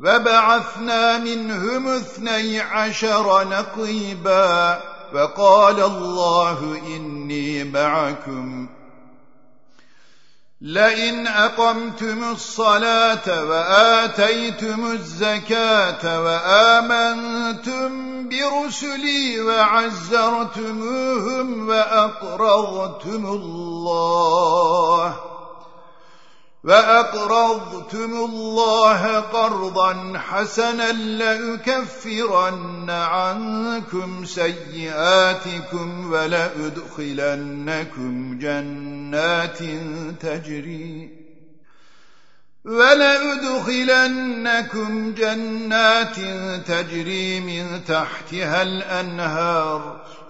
وبعثنا منهم اثني عشر نقيبا فقال الله إني معكم. لئن أقمتم الصلاة وآتيتم الزكاة وآمنتم برسلي وعزرتموهم وأقرضتم الله وأقرضتم الله قرضا حسنا لأكفرن عنكم سيئاتكم ولأدخلنكم جنات تجري ولأدخلنكم جنات تجري من تحتها الأنهار